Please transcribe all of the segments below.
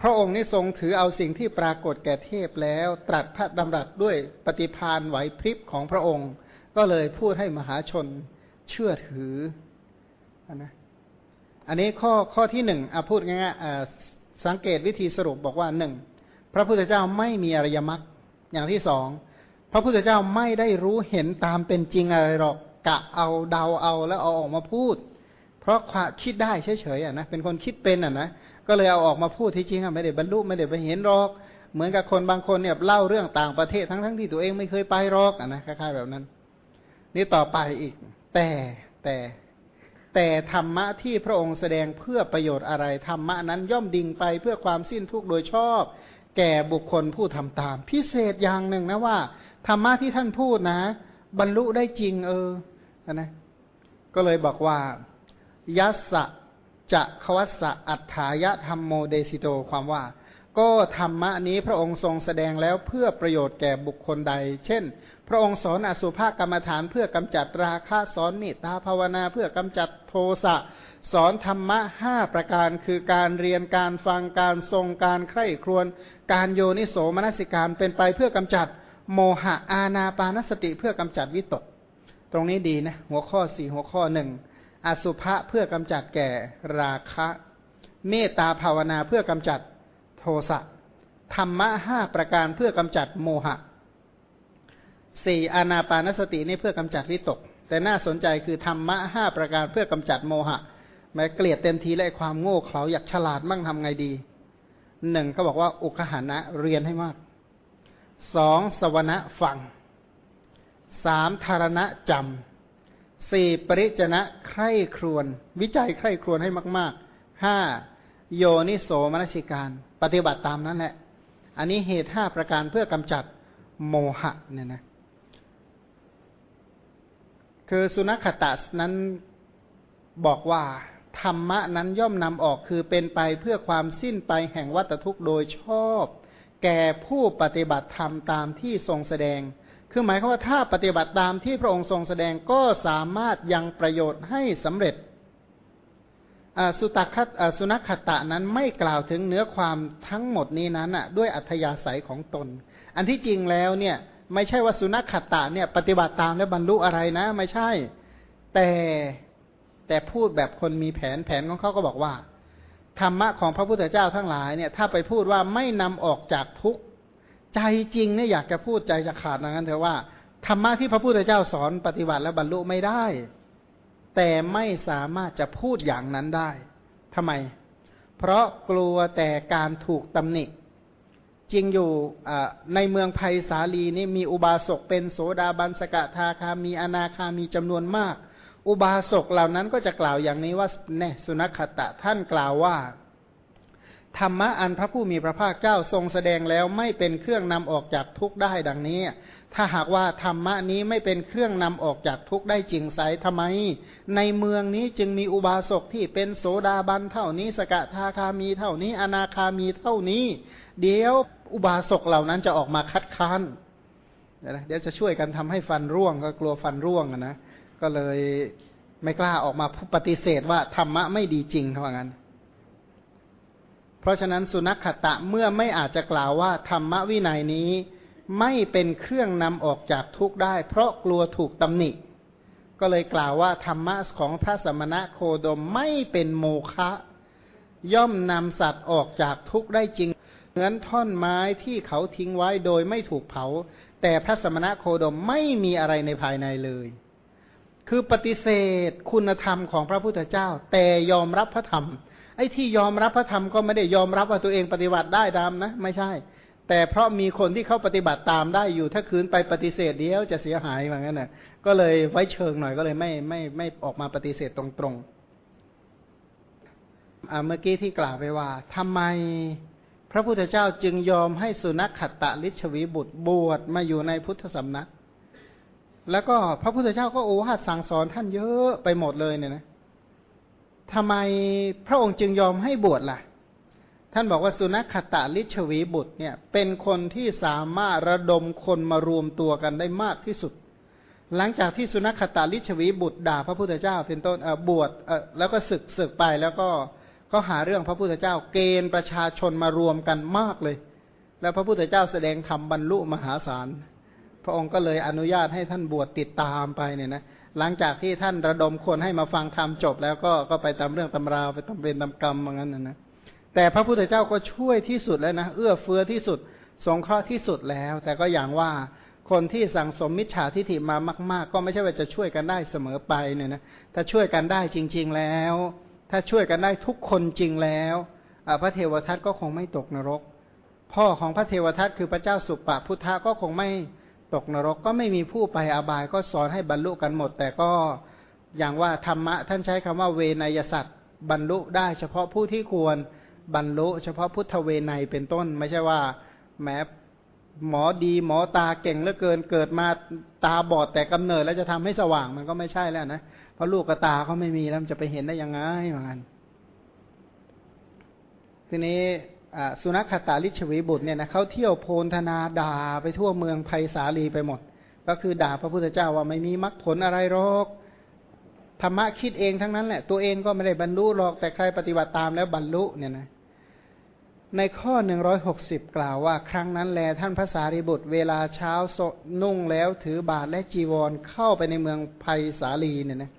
พระองค์นี้ทรงถือเอาสิ่งที่ปรากฏแก่เทพแล้ว ตรัสพระดำรัสด้วยปฏิพานไหวพริบของพระองค์ ก็เลยพูดให้มหาชนเชื่อถือนะอันนี้ข้อข้อที่หนึ่งอพูดง่ายๆสังเกตวิธีสรุปบอกว่าหนึ่งพระพุทธเจ้าไม่มีอริยมรรคอย่างที่สองพระพุทธเจ้าไม่ได้รู้เห็นตามเป็นจริงอะไรหรอกกะเอาเดาเอาแล้วเอาออกมาพูด เพราะความคิดได้เฉยๆอะนะเป็นคนคิดเป็นอะนะ ก็เลยเอาออกมาพูดที่จริงอะไม่ได้บรรลุไม่ได้ไปเห็นหรอก เหมือนกับคนบางคนเนี่ยเล่าเรื่องต่างประเทศทั้งๆทที่ตัวเองไม่เคยไปหรอกอะนะคล้ายๆแบบนั้น นี่ต่อไปอีก แต่แต่แต่ธรรมะที่พระองค์แสดงเพื่อประโยชน์อะไรธรรมะนั้นย่อมดิ่งไปเพื่อความสิ้นทุกข์โดยชอบ แก่บุคคลผู้ทำตาม พิเศษอย่างหนึ่งนะว่าธรรมะที่ท่านพูดนะ บรรลุได้จริงเออนะก็เลยบอกว่ายัสสะ จะควัสสะอัฏฐายะธรรมโมเดสิโตความว่า ก็ธรรมะนี้พระองค์ทรงแสดงแล้วเพื่อประโยชน์แก่บุคคลใด เช่น พระองค์สอนอสุภกรรมฐานเพื่อกำจัดราคะสอนเมตตาภาวนาเพื่อกำจัดโทสะสอนธรรมะห้าประการคือการเรียนการฟังการทรงการใคร่ครวญการโยนิโสมนสิการเป็นไปเพื่อกำจัดโมหะอาณาปานสติเพื่อกำจัดวิตก ตรงนี้ดีนะหัวข้อสี่หัวข้อหนึ่ง อสุภะเพื่อกำจัดแก่ราคะ เมตตาภาวนาเพื่อกำจัดโทสะธรรมะห้าประการเพื่อกำจัดโมหะสี่อานาปานสตินี่เพื่อกำจัดวิตก แต่น่าสนใจคือธรรมะห้าประการเพื่อกำจัดโมหะแม้เกลียดเต็มทีและความโง่เขลาอยากฉลาดมั่งทำไงดีหนึ่งก็บอกว่าอุคหานะเรียนให้มากสองสวนะฟังสามธารณะจำ สี่ปริจนะใคร่ครวน วิจัยใคร่ครวนให้มากๆห้าโยนิโสมนสิการ ปฏิบัติตามนั้นแหละ อันนี้เหตุห้าประการเพื่อกำจัดโมหะเนี่ยนะคือสุนัขตะนั้นบอกว่า ธรรมะนั้นย่อมนำออกคือเป็นไปเพื่อความสิ้นไปแห่งวัตทุกข์โดยชอบ แก่ผู้ปฏิบัติธรรมตามที่ทรงแสดง คือหมายความว่าถ้าปฏิบัติตามที่พระองค์ทรงแสดงก็สามารถยังประโยชน์ให้สำเร็จ สุตคัตสุนัขตะนั้นไม่กล่าวถึงเนื้อความทั้งหมดนี้นั้นด้วยอัธยาศัยของตน อันที่จริงแล้วเนี่ยไม่ใช่ว่าสุนัขขตาเนี่ยปฏิบัติตามแล้วบรรลุอะไรนะ ไม่ใช่ แต่แต่พูดแบบคนมีแผนแผนของเขาก็บอกว่าธรรมะของพระพุทธเจ้าทั้งหลายเนี่ยถ้าไปพูดว่าไม่นำออกจากทุกข์ ใจจริงเนี่ยอยากจะพูดใจจะขาดอย่างนั้นเถอะว่าธรรมะที่พระพุทธเจ้าสอนปฏิบัติแล้วบรรลุไม่ได้ แต่ไม่สามารถจะพูดอย่างนั้นได้ทำไม เพราะกลัวแต่การถูกตำหนิจริงอยู่ในเมืองไผ่สาลีนี่มีอุบาสกเป็นโสดาบันสกทาคามีอนาคามีจำนวนมาก อุบาสกเหล่านั้นก็จะกล่าวอย่างนี้ว่าเนสุนัขตะท่านกล่าวว่า ธรรมะอันพระผู้มีพระภาคเจ้าทรงแสดงแล้วไม่เป็นเครื่องนำออกจากทุกข์ได้ดังนี้ ถ้าหากว่าธรรมะนี้ไม่เป็นเครื่องนำออกจากทุกข์ได้จริงไซทำไม ในเมืองนี้จึงมีอุบาสกที่เป็นโสดาบันเท่านี้ สกทาคามีเท่านี้ อนาคามีเท่านี้ เดี๋ยวอุบาสกเหล่านั้นจะออกมาคัดค้านเดี๋ยวจะช่วยกันทำให้ฟันร่วงก็กลัวฟันร่วงนะก็เลยไม่กล้าออกมาปฏิเสธว่าธรรมะไม่ดีจริงเขาว่างั้น เพราะฉะนั้นสุนัขขตะเมื่อไม่อาจจะกล่าวว่าธรรมะวินัยนี้ไม่เป็นเครื่องนำออกจากทุกข์ได้ เพราะกลัวถูกตำหนิ ก็เลยกล่าวว่าธรรมะของพระสมณะโคดมไม่เป็นโมฆะย่อมนำสัตว์ออกจากทุกข์ได้จริง เหมือนท่อนไม้ที่เขาทิ้งไว้โดยไม่ถูกเผา แต่พระสมณะโคดมไม่มีอะไรในภายในเลย คือปฏิเสธคุณธรรมของพระพุทธเจ้า แต่ยอมรับพระธรรม ไอ้ที่ยอมรับพระธรรมก็ไม่ได้ยอมรับว่าตัวเองปฏิบัติได้ตามนะ ไม่ใช่ แต่เพราะมีคนที่เขาปฏิบัติตามได้อยู่ถ้าคืนไปปฏิเสธเดียวจะเสียหายอย่างนั้นนะก็เลยไว้เชิงหน่อยก็เลยไม่ไม่ไม่ออกมาปฏิเสธตรงๆเมื่อกี้ที่กล่าวไปว่าทำไมพระพุทธเจ้าจึงยอมให้สุนัขขัตตลิชวีบุตรบวชมาอยู่ในพุทธสำนัก แล้วก็พระพุทธเจ้าก็โอวาทสั่งสอนท่านเยอะไปหมดเลยเนี่ยนะ ทำไมพระองค์จึงยอมให้บวชล่ะ ท่านบอกว่าสุนัขตะลิชวีบุตรเนี่ย เป็นคนที่สามารถระดมคนมารวมตัวกันได้มากที่สุด หลังจากที่สุนัขขตาลิชวีบุตรด่าพระพุทธเจ้าเป็นต้นบวชแล้วก็ศึกศึกไปแล้วก็ก็หาเรื่องพระพุทธเจ้าเกณฑ์ประชาชนมารวมกันมากเลย แล้วพระพุทธเจ้าแสดงธรรมบรรลุมหาศาล พระองค์ก็เลยอนุญาตให้ท่านบวชติดตามไปเนี่ยนะ หลังจากที่ท่านระดมคนให้มาฟังธรรมจบ แล้วก็ก็ไปตามเรื่องตำราไปตามเป็นตามกรรมอย่างนั้นนะนะแต่พระพุทธเจ้าก็ช่วยที่สุดแล้วนะเอื้อเฟื้อที่สุด สงเคราะห์ที่สุดแล้ว แต่ก็อย่างว่าคนที่สั่งสมมิจฉาทิฏฐิมามาก ๆ ก็ไม่ใช่ว่าจะช่วยกันได้เสมอไปเนี่ยนะถ้าช่วยกันได้จริง ๆแล้ว ถ้าช่วยกันได้ทุกคนจริงแล้วพระเทวทัตก็คงไม่ตกนรก พ่อของพระเทวทัตคือพระเจ้าสุปปพุทธะก็คงไม่ ตกนรกก็ไม่มีผู้ไปอบายก็สอนให้บรรลุกันหมด แต่ก็อย่างว่าธรรมะท่านใช้คำว่าเวนยสัตว์บรรลุได้เฉพาะผู้ที่ควรบรรลุ เฉพาะพุทธเวไนเป็นต้น ไม่ใช่ว่าแม้หมอดีหมอตาเก่งเหลือเกินเกิดมาตาบอดแต่กำเนิดแล้วจะทำให้สว่างมันก็ไม่ใช่แล้วนะเพราะลูกกระตาเขาไม่มีแล้วจะไปเห็นได้ยังไงเหมือนกันทีนี้ สุนัขตาลิชวีบุตรเนี่ยนะเขาเที่ยวโพลธนาด่าไปทั่วเมืองไผ่สาลีไปหมด ก็คือด่าพระพุทธเจ้าว่าไม่มีมรรคผลอะไรหรอกธรรมะคิดเองทั้งนั้นแหละตัวเองก็ไม่ได้บรรลุหรอกแต่ใครปฏิบัติตามแล้วบรรลุเนี่ยนะในข้อหนึ่งร้อยหกสิบกล่าวว่า ครั้งนั้นแลท่านพระสารีบุตร เวลาเช้านุ่งแล้วถือบาทและจีวรเข้าไปในเมืองภัยสาลีเนี่ยนะ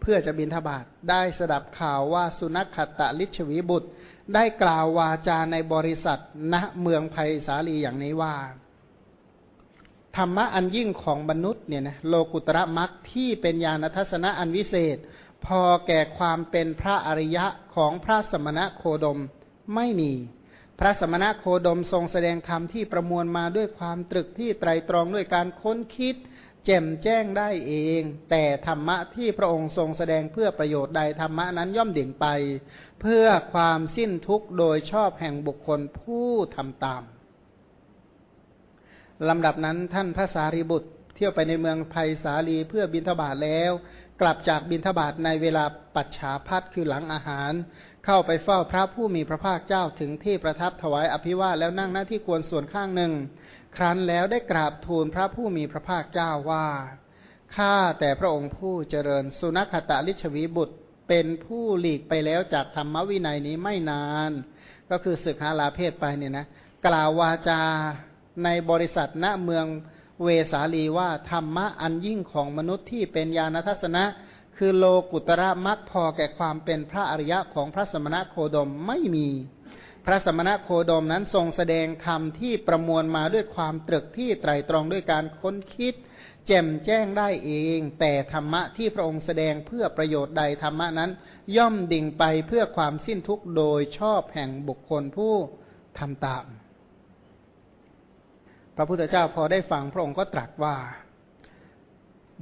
เพื่อจะบินทบาทได้สดับข่าวว่าสุนัขขตตลิชวีบุตร ได้กล่าววาจาในบริษัทณเมืองภัยสาลีอย่างนี้ว่า ธรรมะอันยิ่งของมนุษย์เนี่ยนะโลกุตระมักที่เป็นญาณทัศนะอันวิเศษ พอแก่ความเป็นพระอริยะของพระสมณะโคดมไม่มี พระสมณะโคดมทรงแสดงธรรมที่ประมวลมาด้วยความตรึกที่ไตรตรองด้วยการค้นคิด แจ่มแจ้งได้เอง แต่ธรรมะที่พระองค์ทรงแสดงเพื่อประโยชน์ใดธรรมะนั้นย่อมเด่งไป เพื่อความสิ้นทุกข์โดยชอบแห่งบุคคลผู้ทำตามลำดับนั้นท่านพระสารีบุตร เที่ยวไปในเมืองภัยสาลีเพื่อบินทบาทแล้ว กลับจากบินทบาทในเวลาปัจฉาพัดคือหลังอาหาร เข้าไปเฝ้าพระผู้มีพระภาคเจ้าถึงที่ประทับถวายอภิวาทแล้วนั่งหน้าที่ควรส่วนข้างหนึ่ง ครั้นแล้วได้กราบทูลพระผู้มีพระภาคเจ้าว่า ข้าแต่พระองค์ผู้เจริญสุนัขตะลิชวีบุตรเป็นผู้หลีกไปแล้วจากธรรมวินัยนี้ไม่นาน ก็คือศึกหาลาเพศไปเนี่ยนะ กล่าววาจาในบริษัทณเมืองเวสาลีว่าธรรมะอันยิ่งของมนุษย์ที่เป็นญาณทัศนะ คือโลกุตระมักพอแก่ความเป็นพระอริยะของพระสมณะโคดมไม่มี พระสมณะโคดมนั้นทรงแสดงธรรมที่ประมวลมาด้วยความตรึกที่ไตรตรองด้วยการค้นคิด แจ่มแจ้งได้เอง แต่ธรรมะที่พระองค์แสดงเพื่อประโยชน์ใดธรรมะนั้น ย่อมดิ่งไปเพื่อความสิ้นทุกข์โดยชอบแห่งบุคคลผู้ทำตาม พระพุทธเจ้าพอได้ฟังพระองค์ก็ตรัสว่า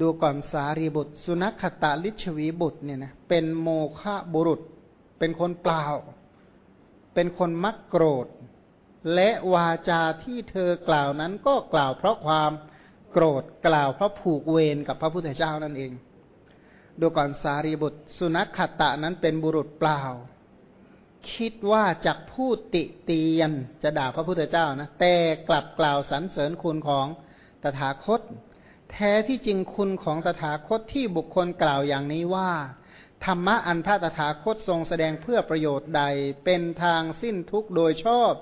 ดูก่อนสารีบุตร สุนัขตาลิชวีบุตรเนี่ยนะเป็นโมฆะบุรุษเป็นคนเปล่า เป็นคนมักโกรธ และวาจาที่เธอกล่าวนั้นก็กล่าวเพราะความโกรธกล่าวเพราะผูกเวรกับพระพุทธเจ้านั่นเอง ดูก่อนสารีบุตร สุนัขขตะนั้นเป็นบุรุษเปล่า คิดว่าจากพูดติเตียนจะด่าพระพุทธเจ้านะ แต่กลับกล่าวสรรเสริญคุณของตถาคต แท้ที่จริงคุณของตถาคตที่บุคคลกล่าวอย่างนี้ว่า ธรรมะอันพระตถาคตทรงแสดงเพื่อประโยชน์ใด เป็นทางสิ้นทุกข์โดยชอบ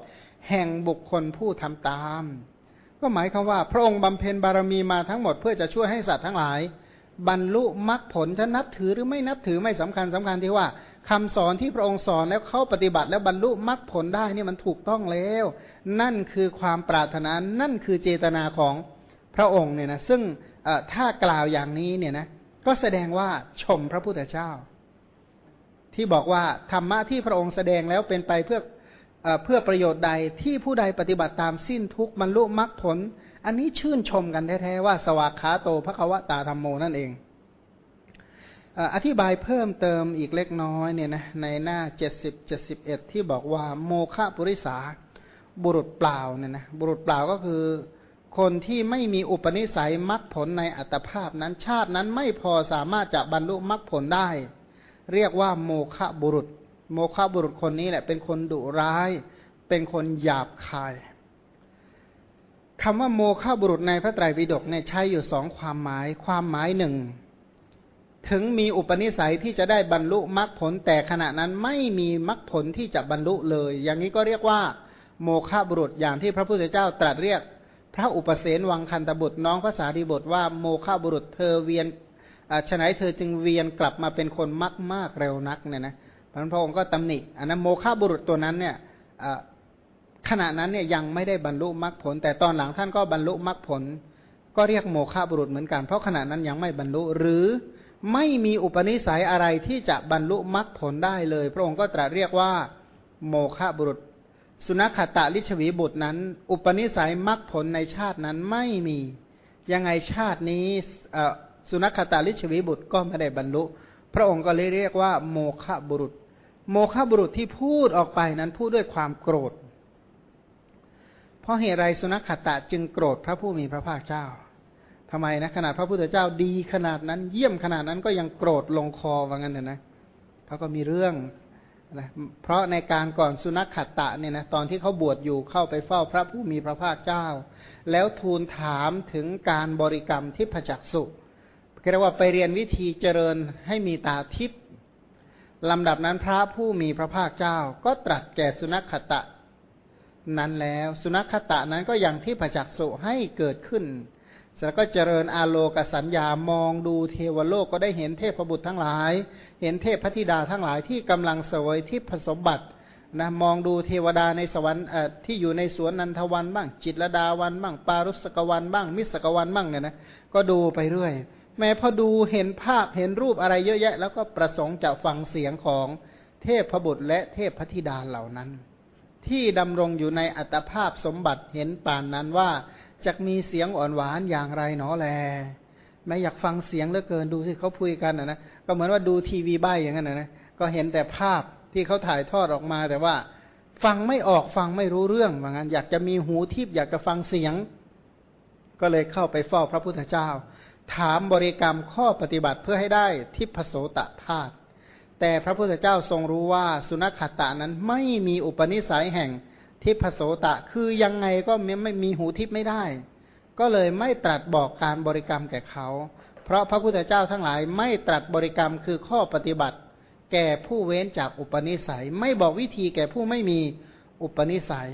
แห่งบุคคลผู้ทำตาม ก็หมายความว่า พระองค์บำเพ็ญบารมีมาทั้งหมดเพื่อจะช่วยให้สัตว์ทั้งหลาย บรรลุมรรคผลจะนับถือหรือไม่นับถือไม่สำคัญสำคัญที่ว่าคำสอนที่พระองค์สอนแล้วเข้าปฏิบัติแล้วบรรลุมรรคผลได้นี่มันถูกต้องแล้ว นั่นคือความปรารถนานั่นคือเจตนาของพระองค์เนี่ยนะซึ่งถ้ากล่าวอย่างนี้เนี่ยนะ ก็แสดงว่าชมพระพุทธเจ้า ที่บอกว่าธรรมะที่พระองค์แสดงแล้วเป็นไปเพื่อเพื่อประโยชน์ใดที่ผู้ใดปฏิบัติตามสิ้นทุกบรรลุมรรคผล อันนี้ชื่นชมกันแท้ๆว่า สวากขาโตพระควตาธรรมโมนั่นเองอธิบายเพิ่มเติมอีกเล็กน้อยเนี่ยนะในหน้าเจ็ดสิบเจ็ดสิบเอ็ดที่บอกว่าโมฆะปุริสาบุรุษเปล่าเนี่ยนะบุรุษเปล่าก็คือ คนที่ไม่มีอุปนิสัยมรรคผลในอัตภาพนั้นชาตินั้นไม่พอสามารถจะบรรลุมรรคผลได้ เรียกว่าโมฆะบุรุษ โมฆะบุรุษคนนี้แหละ เป็นคนดุร้าย เป็นคนหยาบคายคำว่าโมฆะบุรุษในพระไตรปิฎกเนี่ยใช้อยู่สองความหมาย ความหมายหนึ่ง ถึงมีอุปนิสัยที่จะได้บรรลุมรรคผลแต่ขณะนั้นไม่มีมรรคผลที่จะบรรลุเลย อย่างนี้ก็เรียกว่า โมฆะบุรุษอย่างที่พระพุทธเจ้าตรัสเรียก พระอุปเสนวังคันตบุตรน้องภาษาดีบทว่าโมฆะบุรุษเธอเวียนฉะนั้นเธอจึงเวียนกลับมาเป็นคนมากมากเร็วนักเนี่ยนะพระองค์ก็ตำหนิอันนั้นโมฆะบุรุษตัวนั้นเนี่ยขณะนั้นเนี่ยยังไม่ได้บรรลุมรรคผล แต่ตอนหลังท่านก็บรรลุมรรคผล ก็เรียกโมฆะบุรุษเหมือนกัน เพราะขณะนั้นยังไม่บรรลุหรือไม่มีอุปนิสัยอะไรที่จะบรรลุมรรคผลได้เลย พระองค์ก็ตรัสเรียกว่า โมฆะบุรุษ สุนัขตะลิชวีบุตรนั้น อุปนิสัยมรรคผลในชาตินั้นไม่มี ยังไงชาตินี้สุนัขตาลิชวีบุตรก็ไม่ได้บรรลุ พระองค์ก็เลยเรียกว่า โมฆะบุรุษ โมฆะบุรุษที่พูดออกไปนั้นพูดด้วยความโกรธ เพราะเหตุไรสุนัขตะจึงโกรธพระผู้มีพระภาคเจ้าทำไมนะขนาดพระพุทธเจ้าดีขนาดนั้น เยี่ยมขนาดนั้นก็ยังโกรธลงคอว่างั้นนะเขาก็มีเรื่อง นะเพราะในการก่อนสุนัขขัตตะเนี่ยนะตอนที่เขาบวชอยู่เข้าไปเฝ้าพระผู้มีพระภาคเจ้า แล้วทูลถามถึงการบริกรรมทิพจักสุเรียกว่าไปเรียนวิธีเจริญให้มีตาทิพย์ลำดับนั้นพระผู้มีพระภาคเจ้า ก็ตรัสแก่สุนัขขตะ นั้นแล้ว สุนัขตะนั้นก็ยังที่ประจักษ์สุให้เกิดขึ้น แล้วก็เจริญอาโลกสัญญามองดูเทวโลกก็ได้เห็นเทพบุตรทั้งหลาย เห็นเทพพธิดาทั้งหลายที่กำลังเสวยที่ผสมบัตินะมองดูเทวดาในสวรรค์ที่อยู่ในสวนนันทวันบ้าง จิตรดาวันบ้าง ปารุสกวันบ้าง มิสกวันบ้างเนี่ยนะก็ดูไปเรื่อย แม้พอดูเห็นภาพเห็นรูปอะไรเยอะแยะ แล้วก็ประสงค์จะฟังเสียงของเทพพบุตรและเทพพธิดาเหล่านั้น ที่ดำรงอยู่ในอัตภาพสมบัติเห็นป่านนั้นว่า จะมีเสียงอ่อนหวานอย่างไรหนอแลแม้อยากฟังเสียงเหลือเกินดูสิเขาพูดกันนะนะก็เหมือนว่าดูทีวีใบอย่างนั้นนะก็เห็นแต่ภาพที่เขาถ่ายทอดออกมาแต่ว่า ฟังไม่ออกฟังไม่รู้เรื่องว่างั้น อยากจะมีหูทิพย์อยากจะฟังเสียง ก็เลยเข้าไปเฝ้าพระพุทธเจ้า ถามบริกรรมข้อปฏิบัติเพื่อให้ได้ทิพโสตธาตุแต่พระพุทธเจ้าทรงรู้ว่าสุนัขตานั้นไม่มีอุปนิสัยแห่ง ทิพโสตะคือยังไงก็ไม่มีหูทิพไม่ได้ ก็เลยไม่ตรัสบอกการบริกรรมแก่เขา เพราะพระพุทธเจ้าทั้งหลายไม่ตรัสบริกรรมคือข้อปฏิบัติ แก่ผู้เว้นจากอุปนิสัย ไม่บอกวิธีแก่ผู้ไม่มีอุปนิสัย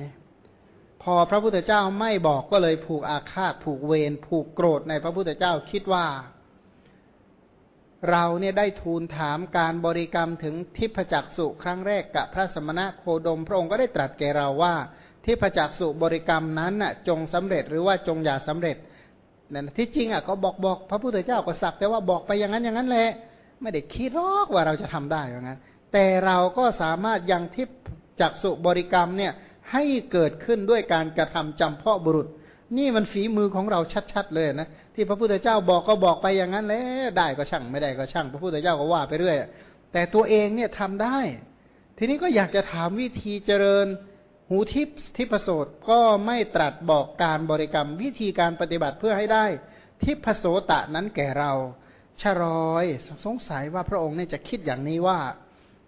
พอพระพุทธเจ้าไม่บอกก็เลยผูกอาฆาตผูกเวรผูกโกรธในพระพุทธเจ้าคิดว่า เราเนี่ยได้ทูลถามการบริกรรมถึงทิพจักสุครั้งแรกกับพระสมณะโคดม พระองค์ก็ได้ตรัสแก่เราว่าทิพจักสุบริกรรมนั้นน่ะจงสำเร็จหรือว่าจงอย่าสำเร็จนั่นที่จริงอะก็บอกบอกพระพุทธเจ้าก็สักแต่ว่าบอกไปอย่างนั้นอย่างนั้นแหละไม่ได้คิดหรอกว่าเราจะทำได้อย่างนั้น แต่เราก็สามารถยังทิพจักสุบริกรรมเนี่ยให้เกิดขึ้นด้วยการกระทำจำเพาะบุรุษ นี่มันฝีมือของเราชัด ๆ เลยนะที่พระพุทธเจ้าบอกก็บอกไปอย่างนั้นแล้วได้ก็ช่างไม่ได้ก็ช่าง พระพุทธเจ้าก็ว่าไปเรื่อยแต่ตัวเองเนี่ยทำได้ ทีนี้ก็อยากจะถามวิธีเจริญหูทิพทิพโสดก็ไม่ตรัสบอกการบริกรรม วิธีการปฏิบัติเพื่อให้ได้ ทิพโสตะนั้นแก่เราชรอยสงสัยว่าพระองค์เนี่ยจะคิดอย่างนี้ว่า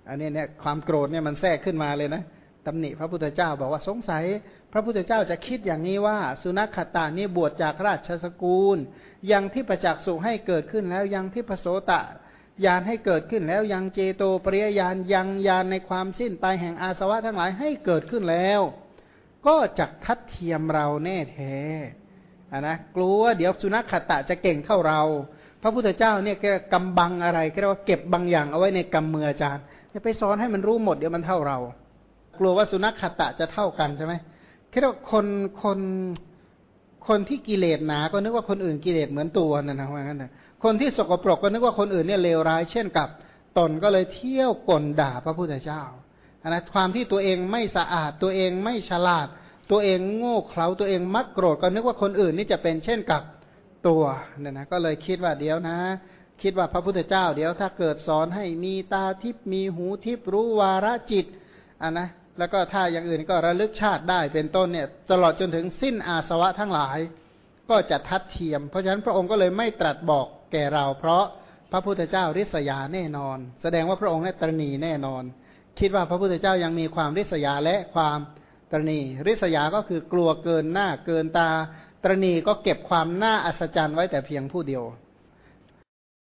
อันนี้เนี่ยความโกรธเนี่ยมันแทรกขึ้นมาเลยนะ ตำหนิพระพุทธเจ้าบอกว่าสงสัย พระพุทธเจ้าจะคิดอย่างนี้ว่า สุนัขขตานี่บวชจากราชสกุลยังที่ประจักษ์สุให้เกิดขึ้นแล้วยังที่ประโสตะยานให้เกิดขึ้นแล้วยังเจโตปริยญาณยังยานในความสิ้นไปแห่งอาสวะทั้งหลายให้เกิดขึ้นแล้ว ก็จักทัดเทียมเราแน่แท้อะนะกลัวเดี๋ยวสุนัขขตะจะเก่งเท่าเรา พระพุทธเจ้าเนี่ยแกกำบังอะไรก็เรียกว่าเก็บบางอย่างเอาไว้ในกำมืออาจารย์จะไปสอนให้มันรู้หมดเดี๋ยวมันเท่าเรา กลัวว่าสุนัขขตะจะเท่ากันใช่ไหมคิดว่าคนคนคนที่กิเลสหนา ก็นึกว่าคนอื่นกิเลสเหมือนตัวนั่นนะว่างั้นนะคนที่สกปรกก็นึกว่าคนอื่นเนี่ยเลวร้าย เช่นกับตนก็เลยเที่ยวก่นด่าพระพุทธเจ้าอันนะความที่ตัวเองไม่สะอาด ตัวเองไม่ฉลาด ตัวเองโง่เขลาตัวเองมักโกรธก็นึกว่าคนอื่นนี่จะเป็นเช่นกับตัวเนี่ยนะก็เลยคิดว่าเดี๋ยวนะ คิดว่าพระพุทธเจ้า เดี๋ยวถ้าเกิดสอนให้มีตาทิพมีหูทิพรู้วาระจิตอะนะ แล้วก็ถ้าอย่างอื่นก็ระลึกชาติได้เป็นต้นเนี่ย ตลอดจนถึงสิ้นอาสวะทั้งหลาย ก็จะทัดเทียม เพราะฉะนั้นพระองค์ก็เลยไม่ตรัสบอกแก่เรา เพราะพระพุทธเจ้าริษยาแน่นอน แสดงว่าพระองค์เนี่ยตรณีแน่นอน คิดว่าพระพุทธเจ้ายังมีความริษยาและความตรณีริษยาก็คือกลัวเกินหน้าเกินตาตรณีก็เก็บความน่าอัศจรรย์ไว้แต่เพียงผู้เดียว